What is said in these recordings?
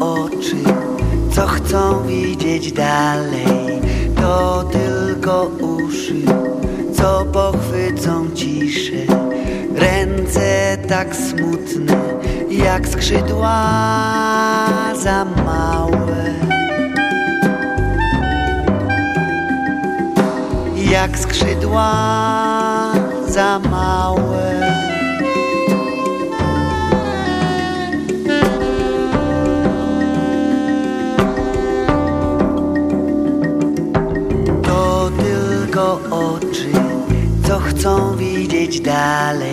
oczy, co chcą widzieć dalej. To tylko uszy, co pochwycą ciszę. Ręce tak smutne, jak skrzydła za małe. Jak skrzydła za małe. Chcą widzieć dalej.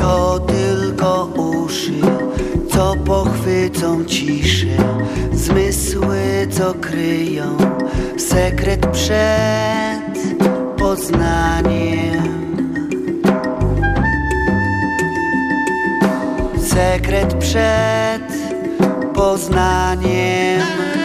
To tylko uszy, co pochwycą ciszę. Zmysły, co kryją sekret przed poznaniem. Sekret przed poznaniem.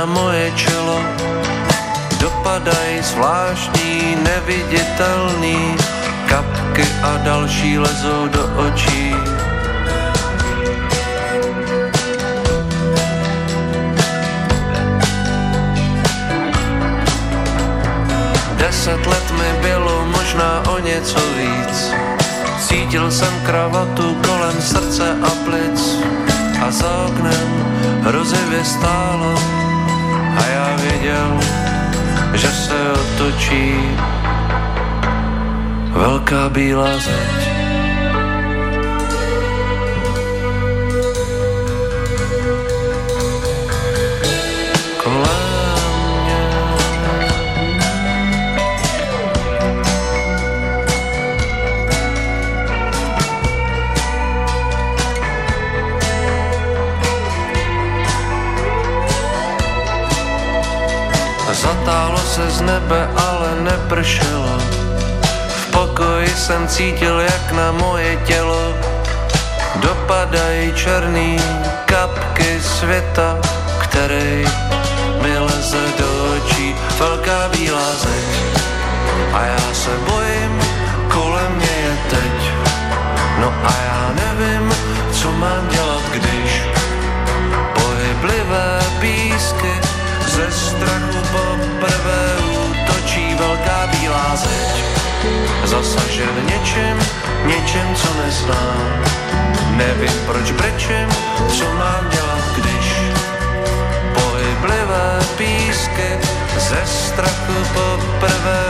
Na moje čelo dopadají zvláštní, neviditelný kapky a další lezou do očí. Deset let mi bylo možná o něco víc. Cítil jsem kravatu kolem srdce a plic a za oknem hrozivě stálo věděl, že se otočí velká bílá zeď. Zatálo se z nebe, ale nepršelo. V pokoji jsem cítil, jak na moje tělo dopadají černý kapky světa, který mi leze do očí velká bílá zeď. A já se bojím, kolem mě je teď. No a já nevím, co mám dělat, když pohyblivé písky ze strachu útočí zeď. Zasažen něčem, něčem, co neznám. Nevím, proč brečím, co mám dělat, když pohyblivé písky ze strachu poprvé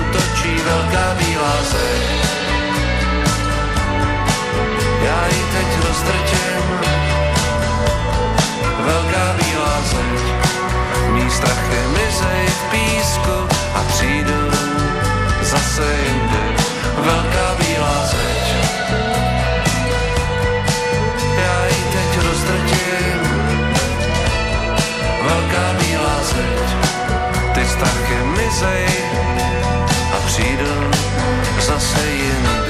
útočí velká bílá zeď. Já ji teď rozdrtím, velká bílá zeď. Mý strachy mizej v písku a přijdu zase jindy velká bílá zeď. Já ji teď rozdrtím, velká bílá zeď. Ty strachy mizej a přijdu zase jindy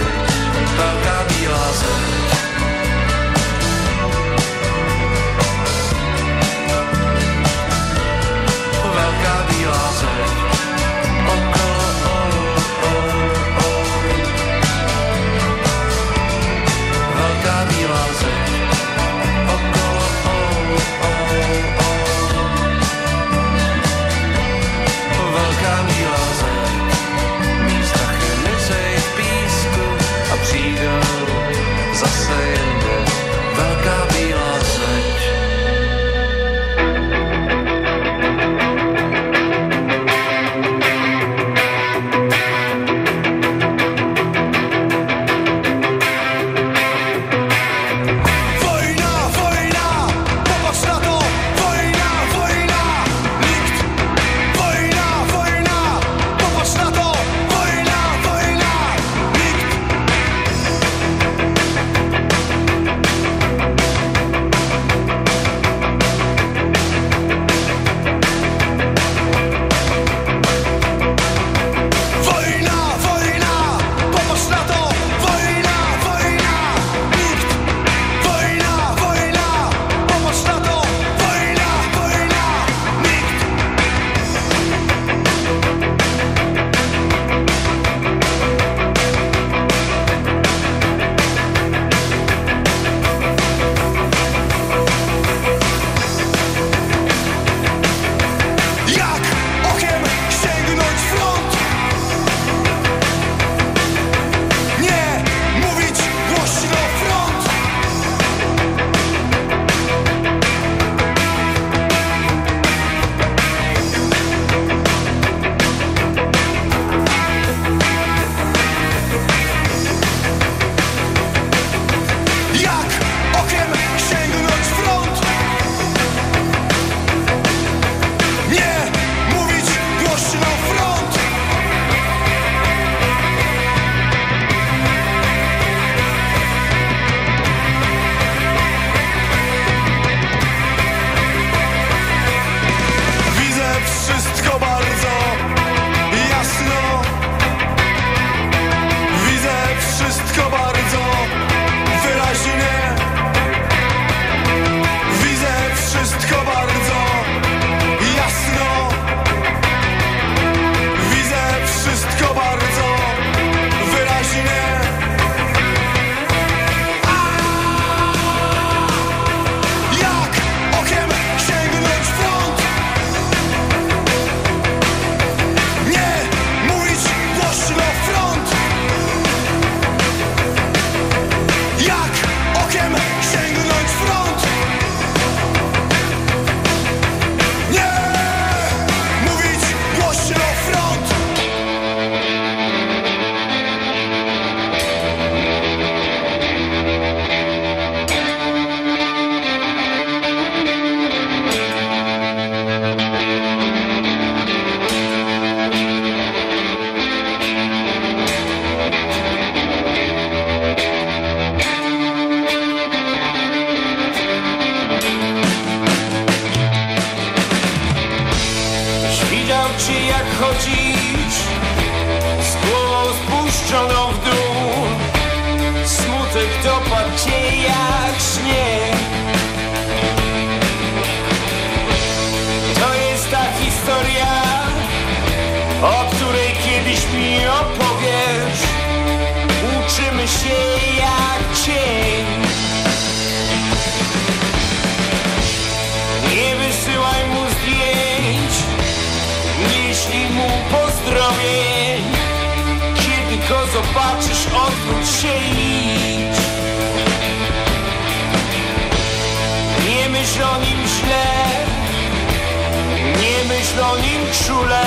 czule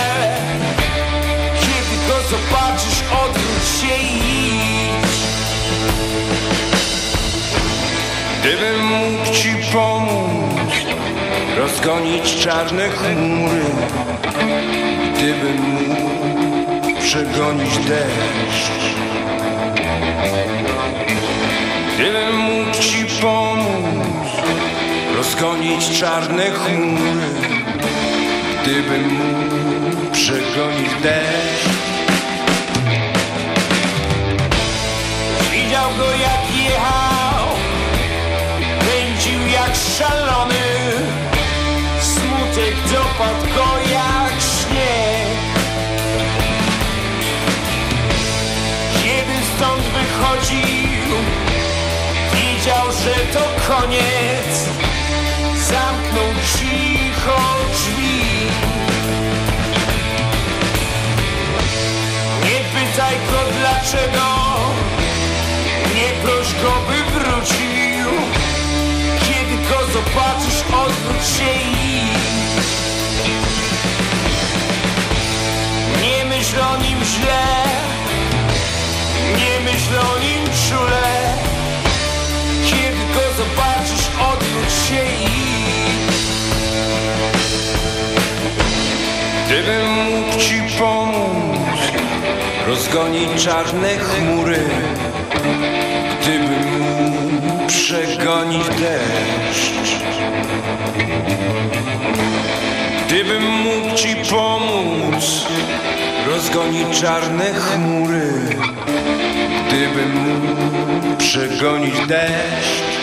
Kiedy go zobaczysz odwróć się i idź. Gdybym mógł ci pomóc Rozgonić czarne chmury Gdybym mógł przegonić deszcz. Gdybym mógł ci pomóc Rozgonić czarne chmury Gdybym mógł przegonić deszcz. Widział go jak jechał. Pędził jak szalony. Smutek dopadł go jak śnieg. Kiedy stąd wychodził Wiedział, że to koniec. Zamknął cicho Nie pytaj go dlaczego. Nie proś go by wrócił. Kiedy go zobaczysz odwróć się i Nie myśl o nim źle. Nie myśl o nim Rozgonić czarne chmury. Gdybym mógł przegonić deszcz. Gdybym mógł ci pomóc Rozgonić czarne chmury. Gdybym mógł przegonić deszcz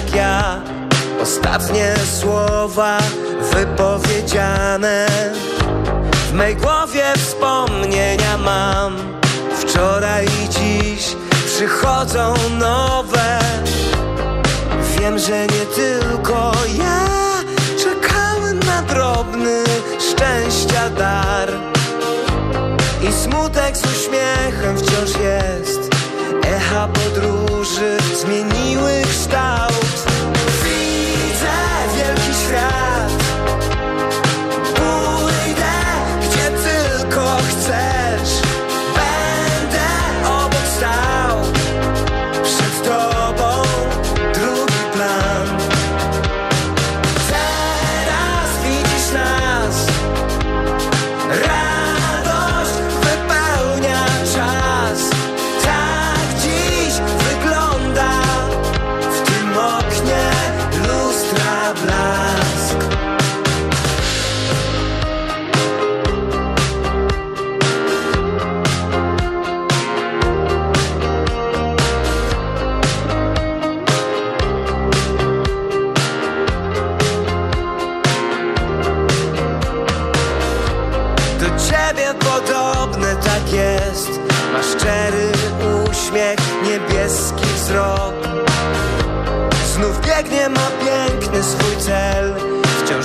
jak ja. Ostatnie słowa wypowiedziane. W mej głowie wspomnienia mam. Wczoraj i dziś przychodzą nowe. Wiem, że nie tylko ja Czekałem na drobny szczęścia dar. I smutek z uśmiechem wciąż jest. Echa podróży zmieniły kształt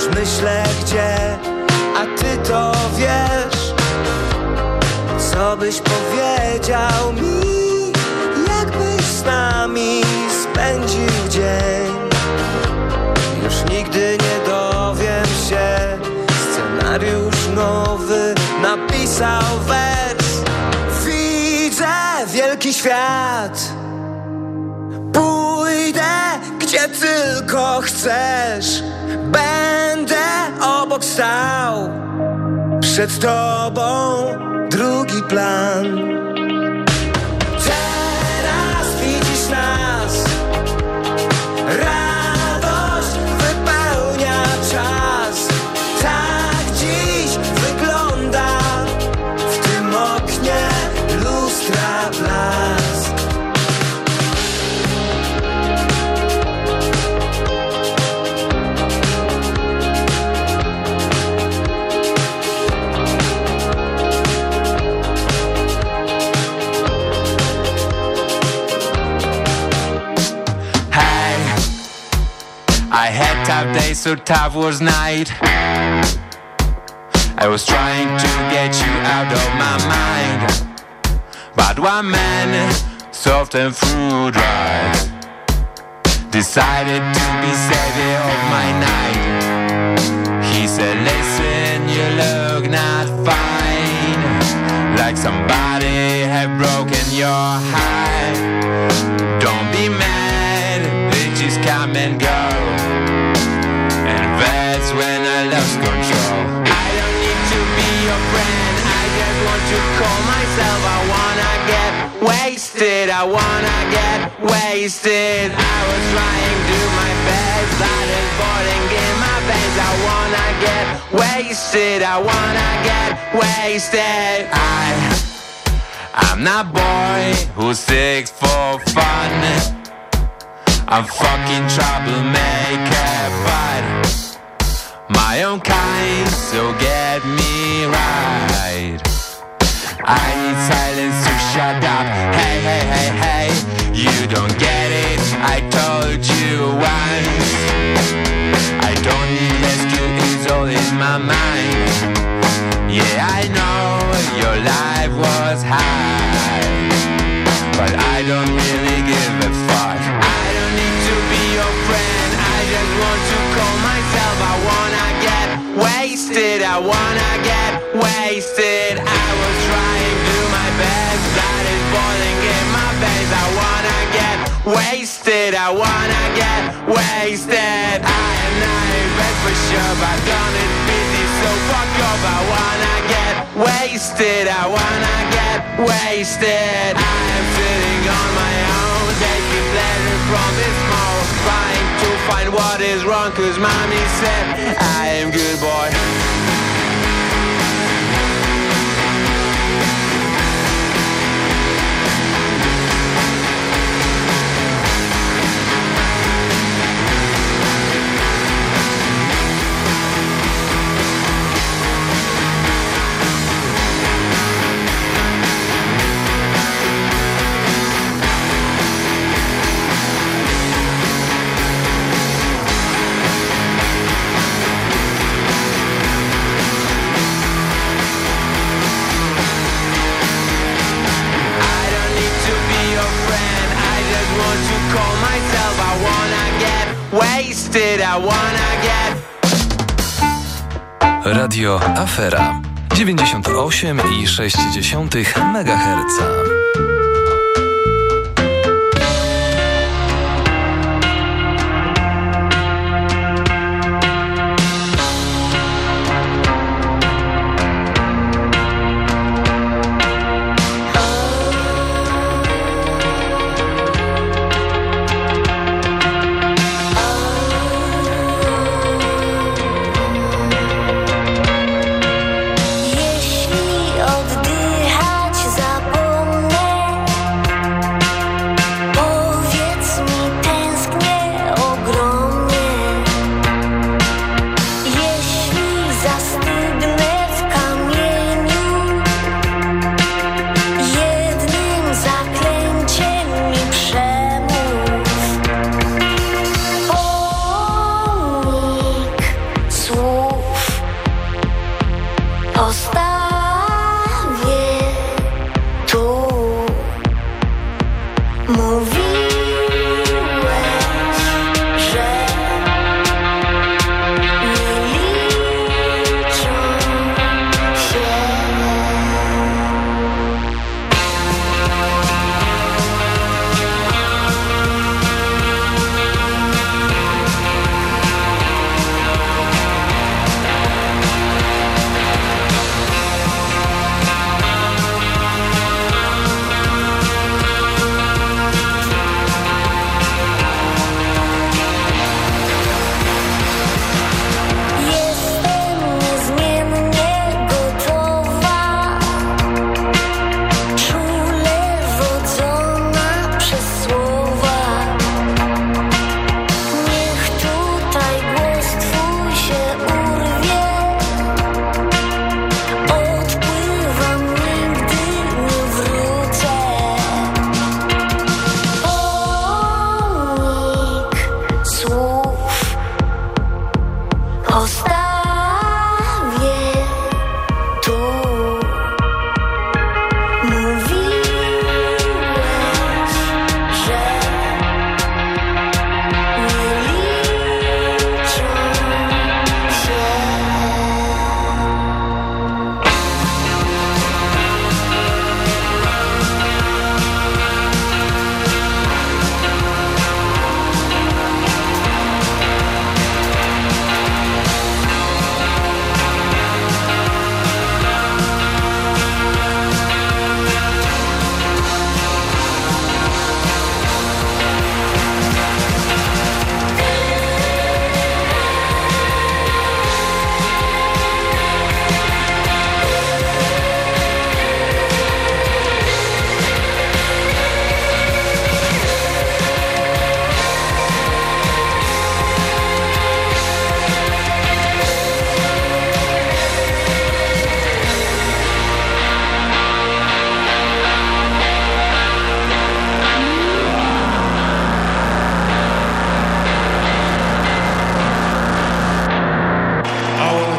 Wciąż myślę gdzie, a ty to wiesz. Co byś powiedział mi Jakbyś z nami spędził dzień? Już nigdy nie dowiem się Scenariusz nowy napisał wers. Widzę wielki świat. Pójdę gdzie tylko chcesz. Będę obok stał Przed tobą drugi plan Tough days, so tough was night. I was trying to get you out of my mind. But one man, soft and fruit right, decided to be savior of my night. He said, Listen, you look not fine, like somebody had broken your heart. Don't be mad, just come and go. I lost control. I don't need to be your friend, I just want to call myself. I wanna get wasted, I wanna get wasted. I was trying to do my best, that is boiling in my veins. I wanna get wasted, I wanna get wasted. I I'm not boy who's sick for fun. I'm fucking troublemaker, but my own kind, so get me right. I need silence to shut up. Hey, hey, hey, hey, you don't get it. I told you once. I don't need rescue, it's all in my mind. Yeah, I know your life was high, but I don't really give a fuck. I don't need to be your friend, I just want to call myself. I wanna get wasted, I wanna get wasted. I was trying to do my best, that is boiling in my veins. I wanna get wasted, I wanna get wasted. I am not in bed for sure, but done it busy, so fuck off. I wanna get wasted, I wanna get wasted. I am sitting on my own, taking pleasure from this trying to find what is wrong, cause mommy said I am good boy. Did I wanna get? Radio Afera 98,6 MHz.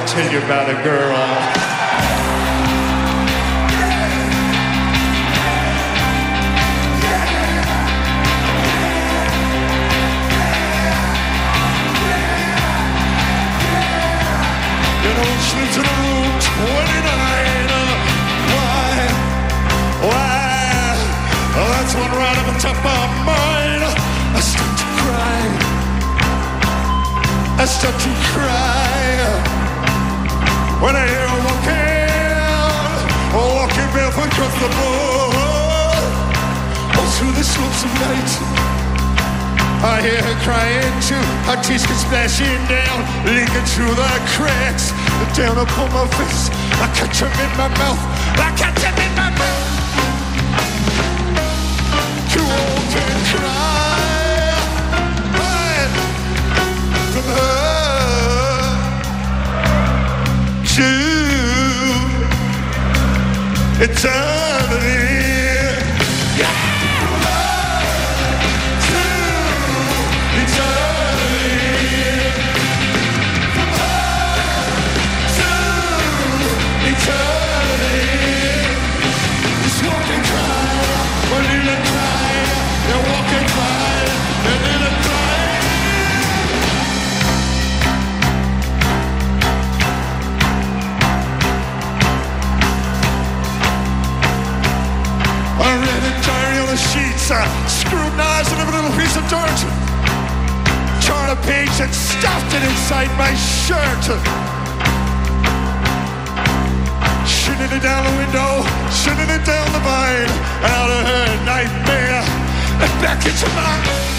tell you about a girl. room 29. Why? Why? Oh, that's one right up top of mine. I start to cry. I start to cry when I hear her walking, walking barefoot across the road. All through the slopes of night, I hear her crying too. Her tears come splashing down, leaking through the cracks. Down upon my face, I catch them in my mouth, I catch them in my It's a scrutinizing every little piece of dirt. Turned a page and stuffed it inside my shirt. Shooting it down the window, shooting it down the vine, out of her nightmare, and back into mine.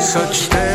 such things.